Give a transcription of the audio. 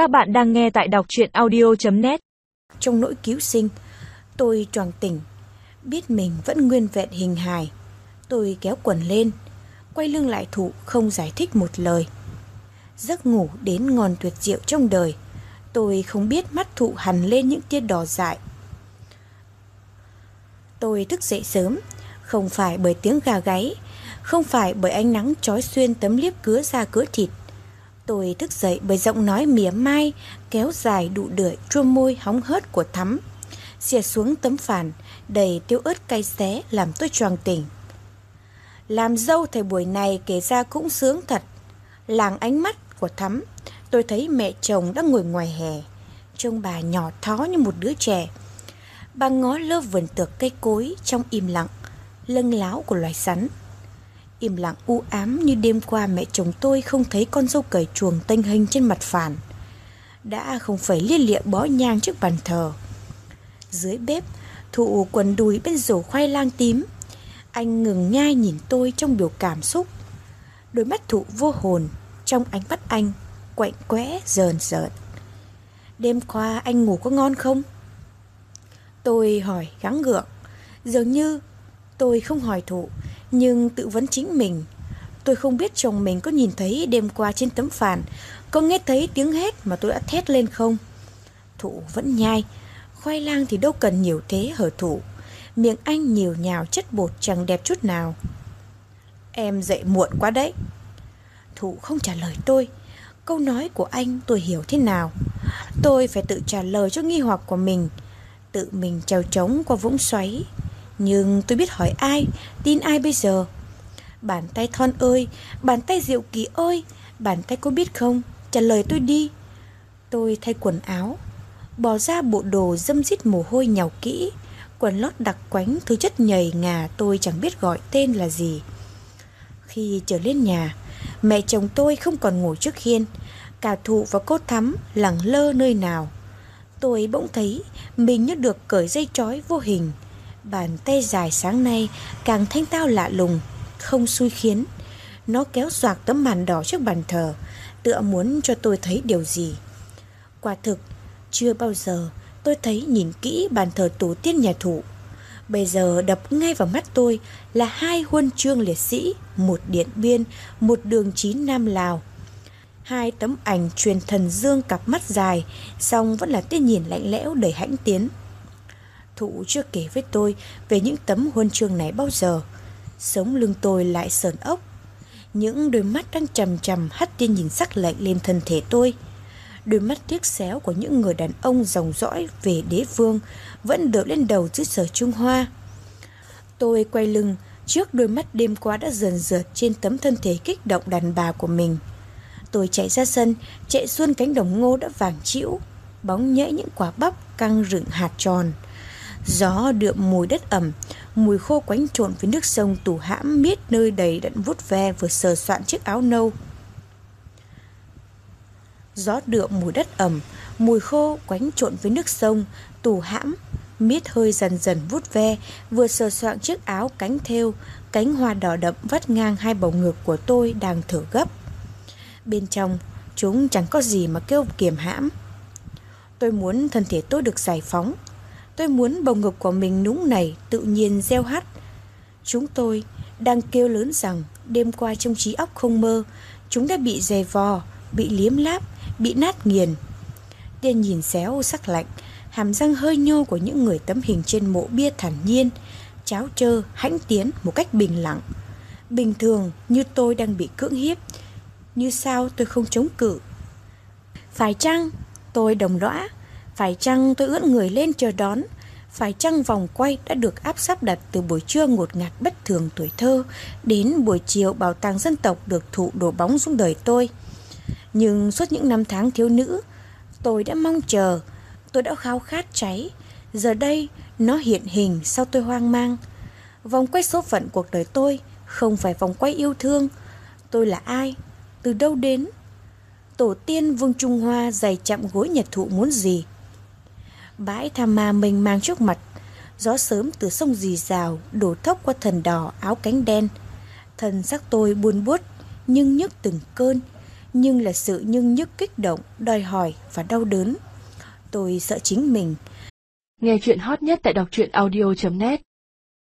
Các bạn đang nghe tại đọc chuyện audio.net Trong nỗi cứu sinh, tôi choàng tỉnh, biết mình vẫn nguyên vẹn hình hài. Tôi kéo quần lên, quay lưng lại thụ không giải thích một lời. Giấc ngủ đến ngon tuyệt diệu trong đời, tôi không biết mắt thụ hằn lên những tia đỏ dại. Tôi thức dậy sớm, không phải bởi tiếng gà gáy, không phải bởi ánh nắng trói xuyên tấm liếp cứa ra cứa thịt. Tôi thức dậy bởi giọng nói mỉa mai, kéo dài đụ đưởi chua môi hóng hớt của thắm. Xìa xuống tấm phản, đầy tiêu ớt cay xé làm tôi choàng tỉnh. Làm dâu thời buổi này kể ra cũng sướng thật. Làng ánh mắt của thắm, tôi thấy mẹ chồng đang ngồi ngoài hè. Trông bà nhỏ thó như một đứa trẻ. Bà ngó lơ vườn tược cây cối trong im lặng, lưng láo của loài sắn. Im lặng u ám như đêm qua mẹ chồng tôi không thấy con dâu cởi chuồng tênh hình trên mặt phản. Đã không phải liên lịa bó nhang trước bàn thờ. Dưới bếp, thụ quần đùi bên rổ khoai lang tím. Anh ngừng nhai nhìn tôi trong biểu cảm xúc. Đôi mắt thụ vô hồn, trong ánh mắt anh, quạnh quẽ rờn rợn. Đêm qua anh ngủ có ngon không? Tôi hỏi gắng gượng. Dường như tôi không hỏi thụ, nhưng tự vấn chính mình. Tôi không biết chồng mình có nhìn thấy đêm qua trên tấm phản, có nghe thấy tiếng hét mà tôi đã thét lên không? Thụ vẫn nhai, khoai lang thì đâu cần nhiều thế hở thụ. Miệng anh nhiều nhào chất bột chẳng đẹp chút nào. Em dậy muộn quá đấy. Thụ không trả lời tôi. Câu nói của anh tôi hiểu thế nào. Tôi phải tự trả lời cho nghi hoặc của mình. Tự mình trèo trống qua vũng xoáy nhưng tôi biết hỏi ai, tin ai bây giờ? Bàn tay thon ơi, bàn tay diệu kỳ ơi, bàn tay có biết không? Trả lời tôi đi. Tôi thay quần áo, bỏ ra bộ đồ dâm dít mồ hôi nhào kỹ, quần lót đặc quánh thứ chất nhầy ngà tôi chẳng biết gọi tên là gì. Khi trở lên nhà, mẹ chồng tôi không còn ngồi trước hiên, cả thụ và cô thắm lẳng lơ nơi nào. Tôi bỗng thấy mình như được cởi dây trói vô hình, Bàn tay dài sáng nay càng thanh tao lạ lùng, không xui khiến. Nó kéo xoạc tấm màn đỏ trước bàn thờ, tựa muốn cho tôi thấy điều gì. Quả thực, chưa bao giờ tôi thấy nhìn kỹ bàn thờ tổ tiên nhà thủ. Bây giờ đập ngay vào mắt tôi là hai huân chương liệt sĩ, một điện biên, một đường chín Nam Lào. Hai tấm ảnh truyền thần dương cặp mắt dài, song vẫn là tiết nhìn lạnh lẽo đầy hãnh tiến. Thụ chưa kể với tôi về những tấm huân chương này bao giờ. Sống lưng tôi lại sờn ốc. Những đôi mắt đang trầm trầm hắt tiên nhìn sắc lạnh lên thân thể tôi. Đôi mắt tiếc xéo của những người đàn ông dòng dõi về đế vương vẫn đỡ lên đầu dưới sở Trung Hoa. Tôi quay lưng trước đôi mắt đêm qua đã dần dượt trên tấm thân thể kích động đàn bà của mình. Tôi chạy ra sân, chạy xuân cánh đồng ngô đã vàng chĩu, bóng nhễ những quả bắp căng rựng hạt tròn. Gió đượm mùi đất ẩm, mùi khô quánh trộn với nước sông tù hãm miết nơi đầy đặn vuốt ve vừa sờ soạn chiếc áo nâu. Gió đượm mùi đất ẩm, mùi khô quánh trộn với nước sông, tù hãm, miết hơi dần dần vuốt ve, vừa sờ soạn chiếc áo cánh thêu, cánh hoa đỏ đậm vắt ngang hai bầu ngực của tôi đang thở gấp. Bên trong, chúng chẳng có gì mà kêu kiềm hãm. Tôi muốn thân thể tôi được giải phóng, Tôi muốn bầu ngực của mình núng nảy tự nhiên reo hát. Chúng tôi đang kêu lớn rằng đêm qua trong trí óc không mơ, chúng đã bị dè vò, bị liếm láp, bị nát nghiền. Tiên nhìn xéo sắc lạnh, hàm răng hơi nhô của những người tấm hình trên mộ bia thản nhiên, cháo trơ, hãnh tiến một cách bình lặng. Bình thường như tôi đang bị cưỡng hiếp, như sao tôi không chống cự. Phải chăng tôi đồng lõa phải chăng tôi ưỡn người lên chờ đón? Phải chăng vòng quay đã được áp sắp đặt từ buổi trưa ngột ngạt bất thường tuổi thơ đến buổi chiều bảo tàng dân tộc được thụ đổ bóng xuống đời tôi? Nhưng suốt những năm tháng thiếu nữ, tôi đã mong chờ, tôi đã khao khát cháy. Giờ đây, nó hiện hình sau tôi hoang mang. Vòng quay số phận cuộc đời tôi không phải vòng quay yêu thương. Tôi là ai? Từ đâu đến? Tổ tiên Vương Trung Hoa dày chạm gối nhật thụ muốn gì? Bãi tham ma mênh mang trước mặt Gió sớm từ sông dì rào Đổ thốc qua thần đỏ áo cánh đen Thần sắc tôi buồn buốt Nhưng nhức từng cơn nhưng là sự nhưng nhức kích động, đòi hỏi và đau đớn. Tôi sợ chính mình. Nghe chuyện hot nhất tại đọc truyện audio.net